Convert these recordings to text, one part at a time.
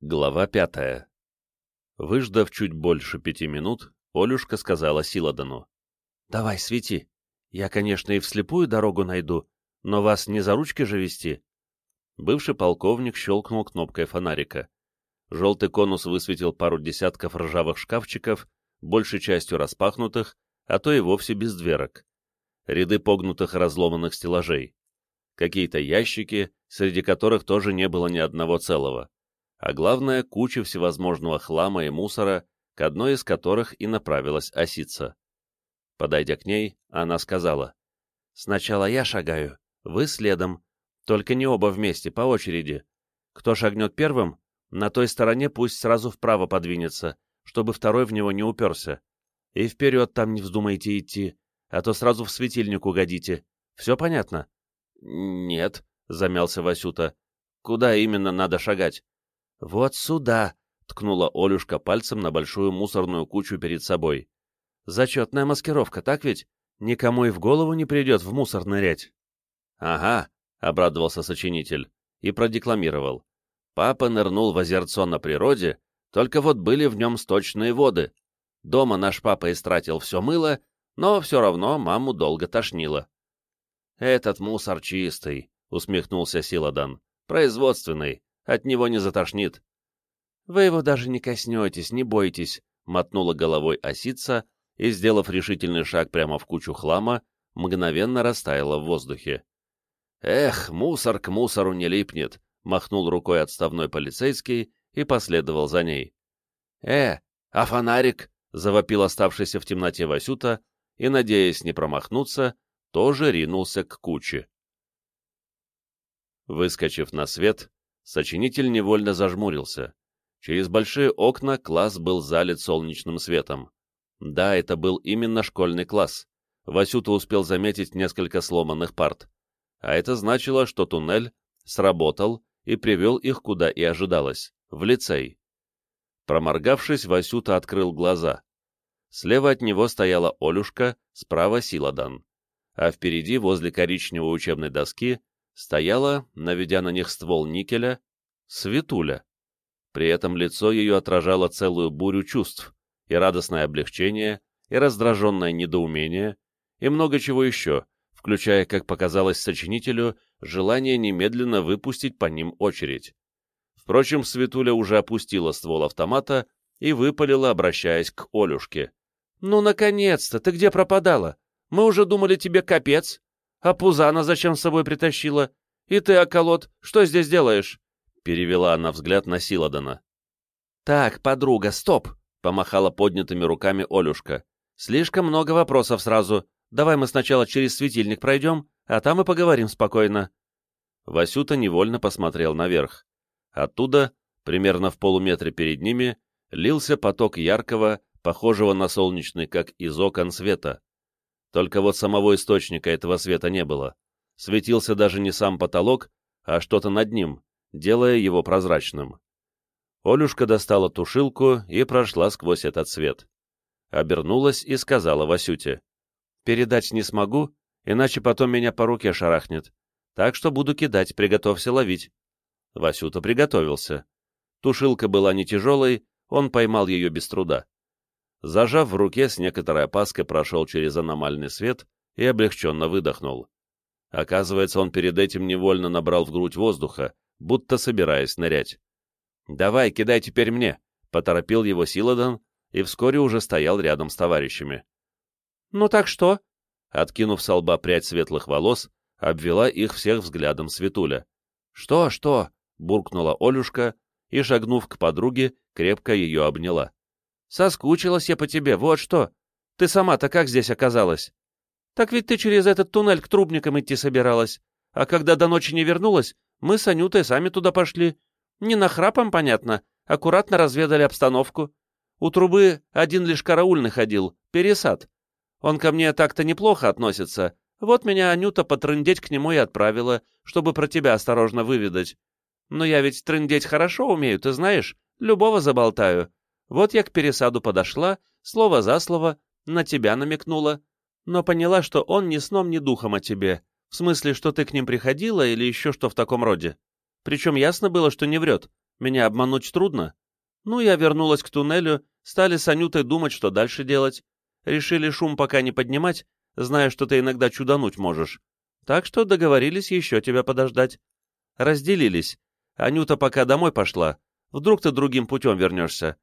Глава пятая. Выждав чуть больше пяти минут, Олюшка сказала Силадану. «Давай, свети. Я, конечно, и вслепую дорогу найду, но вас не за ручки же вести». Бывший полковник щелкнул кнопкой фонарика. Желтый конус высветил пару десятков ржавых шкафчиков, большей частью распахнутых, а то и вовсе без дверок. Ряды погнутых разломанных стеллажей. Какие-то ящики, среди которых тоже не было ни одного целого а главное, куча всевозможного хлама и мусора, к одной из которых и направилась осица. Подойдя к ней, она сказала, «Сначала я шагаю, вы следом, только не оба вместе, по очереди. Кто шагнет первым, на той стороне пусть сразу вправо подвинется, чтобы второй в него не уперся. И вперед там не вздумайте идти, а то сразу в светильник угодите. Все понятно?» «Нет», — замялся Васюта. «Куда именно надо шагать?» «Вот сюда!» — ткнула Олюшка пальцем на большую мусорную кучу перед собой. «Зачетная маскировка, так ведь? Никому и в голову не придет в мусор нырять». «Ага», — обрадовался сочинитель и продекламировал. «Папа нырнул в озерцо на природе, только вот были в нем сточные воды. Дома наш папа истратил все мыло, но все равно маму долго тошнило». «Этот мусор чистый», — усмехнулся Силадан. «Производственный. От него не затошнит. Вы его даже не коснетесь, не бойтесь, мотнула головой осица и, сделав решительный шаг прямо в кучу хлама, мгновенно растаяла в воздухе. Эх, мусор к мусору не липнет, махнул рукой отставной полицейский и последовал за ней. Э, а фонарик? завопил оставшийся в темноте Васюта и, надеясь не промахнуться, тоже ринулся к куче. Выскочив на свет, Сочинитель невольно зажмурился. Через большие окна класс был залит солнечным светом. Да, это был именно школьный класс. Васюта успел заметить несколько сломанных парт. А это значило, что туннель сработал и привел их куда и ожидалось — в лицей. Проморгавшись, Васюта открыл глаза. Слева от него стояла Олюшка, справа — Силадан. А впереди, возле коричневой учебной доски, стояла, наведя на них ствол никеля, Светуля. При этом лицо ее отражало целую бурю чувств, и радостное облегчение, и раздраженное недоумение, и много чего еще, включая, как показалось сочинителю, желание немедленно выпустить по ним очередь. Впрочем, Светуля уже опустила ствол автомата и выпалила, обращаясь к Олюшке. «Ну, наконец-то! Ты где пропадала? Мы уже думали тебе капец!» А Пузана зачем с собой притащила? И ты, околот, что здесь делаешь?» Перевела она взгляд на Силадана. «Так, подруга, стоп!» — помахала поднятыми руками Олюшка. «Слишком много вопросов сразу. Давай мы сначала через светильник пройдем, а там и поговорим спокойно». Васюта невольно посмотрел наверх. Оттуда, примерно в полуметре перед ними, лился поток яркого, похожего на солнечный, как из окон света. Только вот самого источника этого света не было. Светился даже не сам потолок, а что-то над ним, делая его прозрачным. Олюшка достала тушилку и прошла сквозь этот свет. Обернулась и сказала Васюте. «Передать не смогу, иначе потом меня по руке шарахнет. Так что буду кидать, приготовься ловить». Васюта приготовился. Тушилка была не тяжелой, он поймал ее без труда зажав в руке, с некоторой опаской прошел через аномальный свет и облегченно выдохнул. Оказывается, он перед этим невольно набрал в грудь воздуха, будто собираясь нырять. «Давай, кидай теперь мне», — поторопил его Силадан и вскоре уже стоял рядом с товарищами. «Ну так что?» Откинув с лба прядь светлых волос, обвела их всех взглядом Светуля. «Что, что?» — буркнула Олюшка и, шагнув к подруге, крепко ее обняла. Соскучилась я по тебе, вот что. Ты сама-то как здесь оказалась? Так ведь ты через этот туннель к трубникам идти собиралась. А когда до ночи не вернулась, мы с Анютой сами туда пошли. Не нахрапом, понятно, аккуратно разведали обстановку. У трубы один лишь караульный ходил, пересад. Он ко мне так-то неплохо относится. Вот меня Анюта потрындеть к нему и отправила, чтобы про тебя осторожно выведать. Но я ведь трындеть хорошо умею, ты знаешь, любого заболтаю. Вот я к пересаду подошла, слово за слово, на тебя намекнула, но поняла, что он ни сном, ни духом о тебе, в смысле, что ты к ним приходила или еще что в таком роде. Причем ясно было, что не врет, Меня обмануть трудно. Ну, я вернулась к туннелю, стали с Анютой думать, что дальше делать. Решили шум пока не поднимать, зная, что ты иногда чудануть можешь. Так что договорились еще тебя подождать. Разделились. Анюта пока домой пошла. Вдруг ты другим путем вернешься.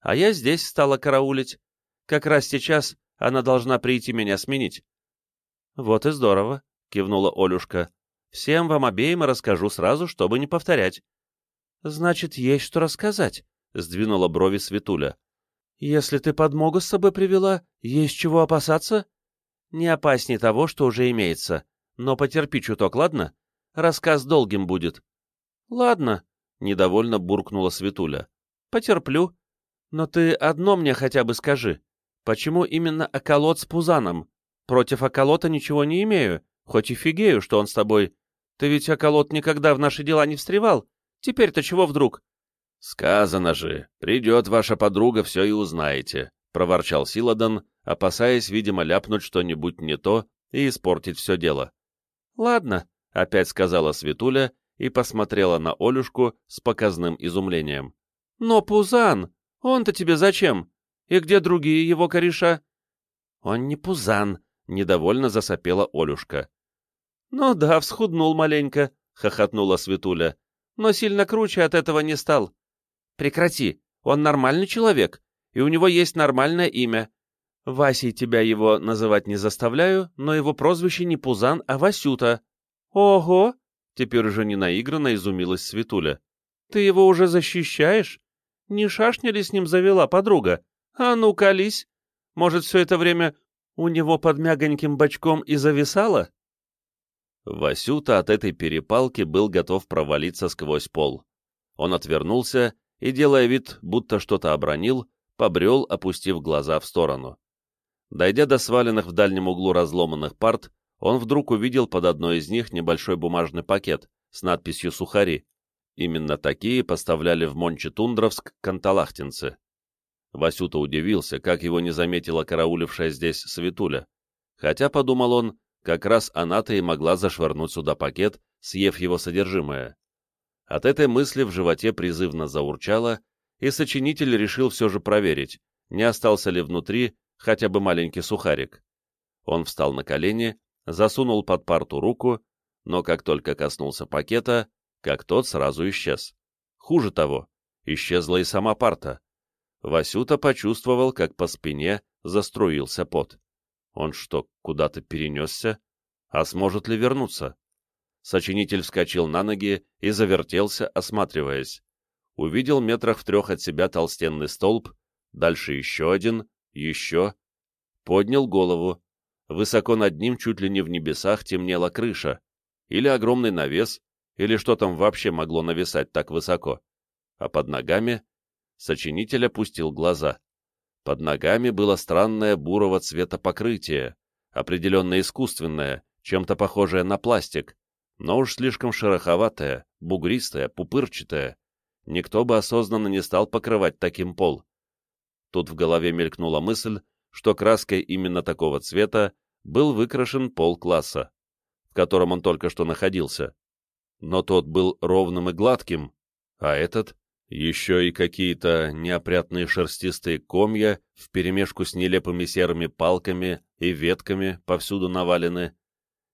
А я здесь стала караулить. Как раз сейчас она должна прийти меня сменить. — Вот и здорово, — кивнула Олюшка. — Всем вам обеим расскажу сразу, чтобы не повторять. — Значит, есть что рассказать, — сдвинула брови Светуля. — Если ты подмогу с собой привела, есть чего опасаться? — Не опасней того, что уже имеется. Но потерпи чуток, ладно? Рассказ долгим будет. — Ладно, — недовольно буркнула Светуля. — Потерплю. Но ты одно мне хотя бы скажи. Почему именно околот с Пузаном? Против околота ничего не имею, хоть и фигею, что он с тобой. Ты ведь околот никогда в наши дела не встревал. Теперь-то чего вдруг? — Сказано же, придет ваша подруга, все и узнаете, — проворчал Силадан, опасаясь, видимо, ляпнуть что-нибудь не то и испортить все дело. — Ладно, — опять сказала Светуля и посмотрела на Олюшку с показным изумлением. — Но Пузан, он-то тебе зачем? И где другие его кореша? — Он не Пузан, — недовольно засопела Олюшка. — Ну да, всхуднул маленько, — хохотнула Светуля, — но сильно круче от этого не стал. — Прекрати, он нормальный человек, и у него есть нормальное имя. Васей тебя его называть не заставляю, но его прозвище не Пузан, а Васюта. «Ого!» — теперь уже не наигранно изумилась Светуля. «Ты его уже защищаешь? Не шашня ли с ним завела подруга? А ну, колись! Может, все это время у него под мягоньким бочком и зависало?» Васюта от этой перепалки был готов провалиться сквозь пол. Он отвернулся и, делая вид, будто что-то обронил, побрел, опустив глаза в сторону. Дойдя до сваленных в дальнем углу разломанных парт, он вдруг увидел под одной из них небольшой бумажный пакет с надписью «Сухари». Именно такие поставляли в Монче-Тундровск канталахтинцы. Васюта удивился, как его не заметила караулившая здесь Светуля. Хотя, подумал он, как раз она-то и могла зашвырнуть сюда пакет, съев его содержимое. От этой мысли в животе призывно заурчало, и сочинитель решил все же проверить, не остался ли внутри хотя бы маленький сухарик. Он встал на колени засунул под парту руку, но как только коснулся пакета, как тот сразу исчез. Хуже того, исчезла и сама парта. Васюта почувствовал, как по спине заструился пот. Он что, куда-то перенесся? А сможет ли вернуться? Сочинитель вскочил на ноги и завертелся, осматриваясь. Увидел метрах в трех от себя толстенный столб, дальше еще один, еще. Поднял голову, Высоко над ним, чуть ли не в небесах, темнела крыша, или огромный навес, или что там вообще могло нависать так высоко. А под ногами сочинитель опустил глаза. Под ногами было странное бурого цвета покрытие, определенно искусственное, чем-то похожее на пластик, но уж слишком шероховатое, бугристое, пупырчатое. Никто бы осознанно не стал покрывать таким пол. Тут в голове мелькнула мысль, что краской именно такого цвета был выкрашен пол класса, в котором он только что находился. Но тот был ровным и гладким, а этот еще и какие-то неопрятные шерстистые комья вперемешку с нелепыми серыми палками и ветками повсюду навалены.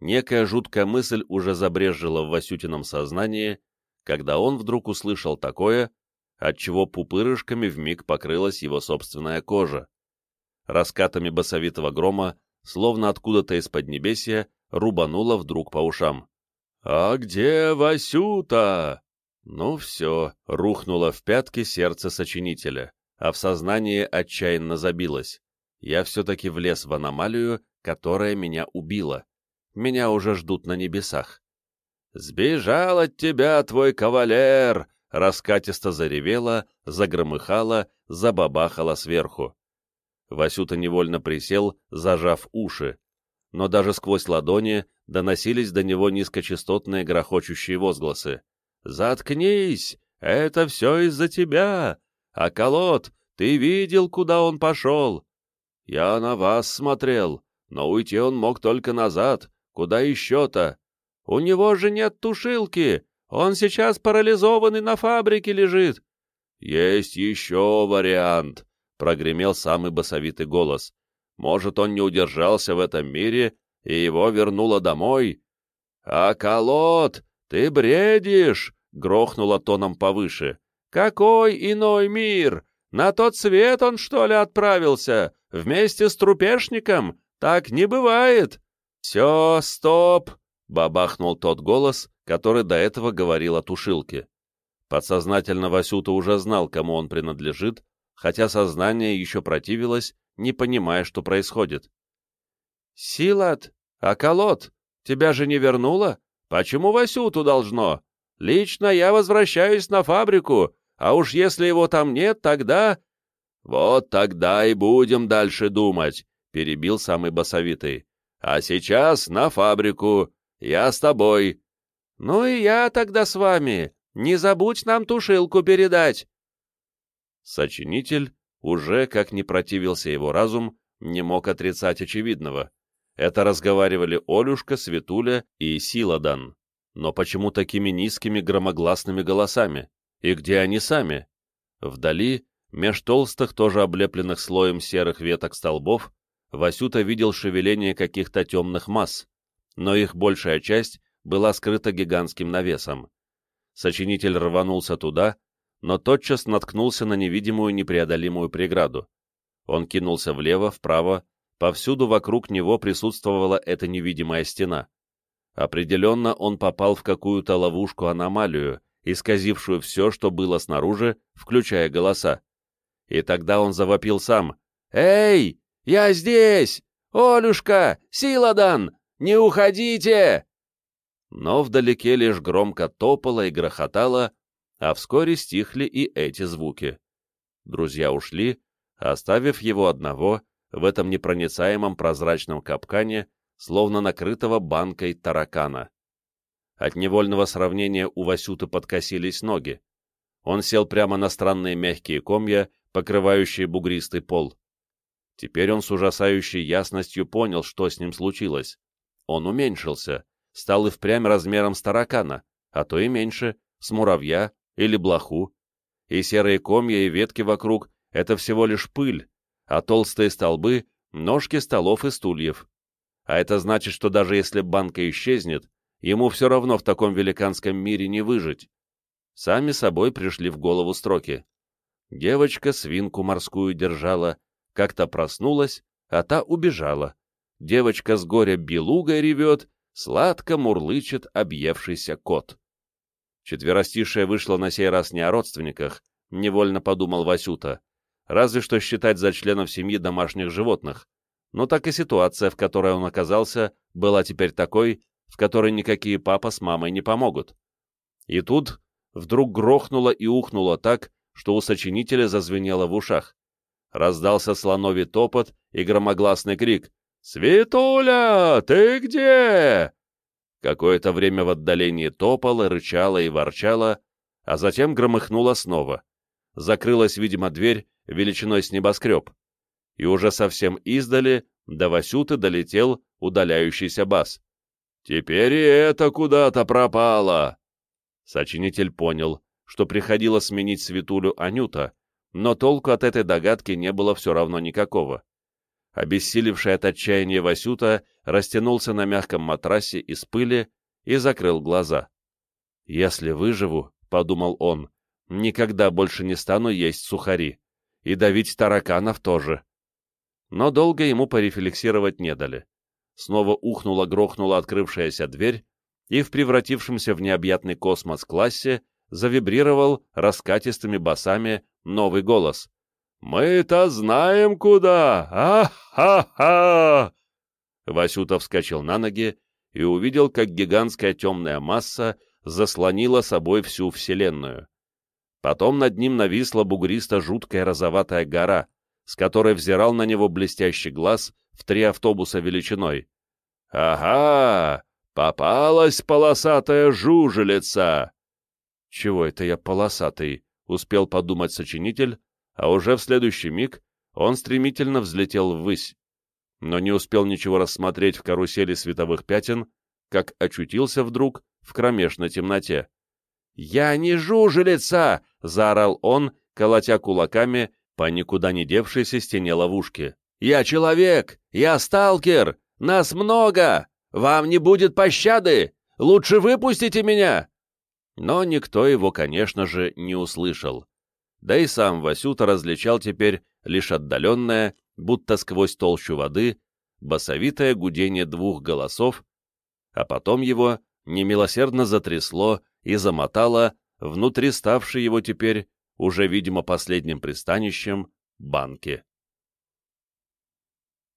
Некая жуткая мысль уже забрежила в Васютином сознании, когда он вдруг услышал такое, отчего пупырышками вмиг покрылась его собственная кожа. Раскатами басовитого грома словно откуда-то из под небесия рубануло вдруг по ушам. «А где Васюта?» Ну все, рухнуло в пятки сердце сочинителя, а в сознании отчаянно забилось. Я все-таки влез в аномалию, которая меня убила. Меня уже ждут на небесах. «Сбежал от тебя твой кавалер!» Раскатисто заревела, загромыхала, забабахала сверху. Васюта невольно присел, зажав уши, но даже сквозь ладони доносились до него низкочастотные грохочущие возгласы. «Заткнись! Это все из-за тебя! А колод, ты видел, куда он пошел? Я на вас смотрел, но уйти он мог только назад. Куда еще-то? У него же нет тушилки! Он сейчас парализованный на фабрике лежит. Есть еще вариант, прогремел самый басовитый голос. Может, он не удержался в этом мире, и его вернуло домой? А колод, ты бредишь, грохнуло тоном повыше. Какой иной мир? На тот свет он, что ли, отправился? Вместе с трупешником? Так не бывает. Все, стоп, бабахнул тот голос, который до этого говорил о тушилке. Подсознательно Васюта уже знал, кому он принадлежит, хотя сознание еще противилось, не понимая, что происходит. «Силат, а колод, тебя же не вернуло? Почему Васюту должно? Лично я возвращаюсь на фабрику, а уж если его там нет, тогда...» «Вот тогда и будем дальше думать», — перебил самый басовитый. «А сейчас на фабрику. Я с тобой». «Ну и я тогда с вами. Не забудь нам тушилку передать!» Сочинитель, уже, как не противился его разум, не мог отрицать очевидного. Это разговаривали Олюшка, Светуля и Силадан. Но почему такими низкими громогласными голосами? И где они сами? Вдали, меж толстых, тоже облепленных слоем серых веток столбов, Васюта видел шевеление каких-то темных масс, но их большая часть была скрыта гигантским навесом. Сочинитель рванулся туда, но тотчас наткнулся на невидимую непреодолимую преграду. Он кинулся влево, вправо, повсюду вокруг него присутствовала эта невидимая стена. Определенно он попал в какую-то ловушку-аномалию, исказившую все, что было снаружи, включая голоса. И тогда он завопил сам. «Эй, я здесь! Олюшка! Силадан! Не уходите!» но вдалеке лишь громко топало и грохотало, а вскоре стихли и эти звуки. Друзья ушли, оставив его одного в этом непроницаемом прозрачном капкане, словно накрытого банкой таракана. От невольного сравнения у Васюты подкосились ноги. Он сел прямо на странные мягкие комья, покрывающие бугристый пол. Теперь он с ужасающей ясностью понял, что с ним случилось. Он уменьшился, стал и впрямь размером с таракана, а то и меньше, с муравья или блоху. И серые комья и ветки вокруг — это всего лишь пыль, а толстые столбы — ножки столов и стульев. А это значит, что даже если банка исчезнет, ему все равно в таком великанском мире не выжить. Сами собой пришли в голову строки. Девочка свинку морскую держала, как-то проснулась, а та убежала. Девочка с горя белугой ревет, сладко мурлычет объевшийся кот. Четверостишее вышло на сей раз не о родственниках, невольно подумал Васюта, разве что считать за членов семьи домашних животных. Но так и ситуация, в которой он оказался, была теперь такой, в которой никакие папа с мамой не помогут. И тут вдруг грохнуло и ухнуло так, что у сочинителя зазвенело в ушах. Раздался слоновий топот и громогласный крик «Светуля, ты где?» Какое-то время в отдалении топало, рычало и ворчало, а затем громыхнуло снова. Закрылась, видимо, дверь величиной с небоскреб. И уже совсем издали до Васюты долетел удаляющийся бас. «Теперь и это куда-то пропало!» Сочинитель понял, что приходило сменить Светулю Анюта, но толку от этой догадки не было все равно никакого. Обессилевший от отчаяния Васюта растянулся на мягком матрасе из пыли и закрыл глаза. «Если выживу», — подумал он, — «никогда больше не стану есть сухари. И давить тараканов тоже». Но долго ему порефлексировать не дали. Снова ухнула-грохнула открывшаяся дверь, и в превратившемся в необъятный космос классе завибрировал раскатистыми басами новый голос. «Мы-то знаем куда! А-ха-ха!» Васюта вскочил на ноги и увидел, как гигантская темная масса заслонила собой всю Вселенную. Потом над ним нависла бугристо-жуткая розоватая гора, с которой взирал на него блестящий глаз в три автобуса величиной. «Ага! Попалась полосатая жужелица!» «Чего это я полосатый?» — успел подумать сочинитель, а уже в следующий миг он стремительно взлетел ввысь, но не успел ничего рассмотреть в карусели световых пятен, как очутился вдруг в кромешной темноте. «Я не жужелица!» — заорал он, колотя кулаками по никуда не девшейся стене ловушки. «Я человек! Я сталкер! Нас много! Вам не будет пощады! Лучше выпустите меня!» Но никто его, конечно же, не услышал. Да и сам Васюта различал теперь лишь отдаленное, будто сквозь толщу воды, басовитое гудение двух голосов, а потом его немилосердно затрясло и замотало внутри ставшей его теперь, уже, видимо, последним пристанищем, банки.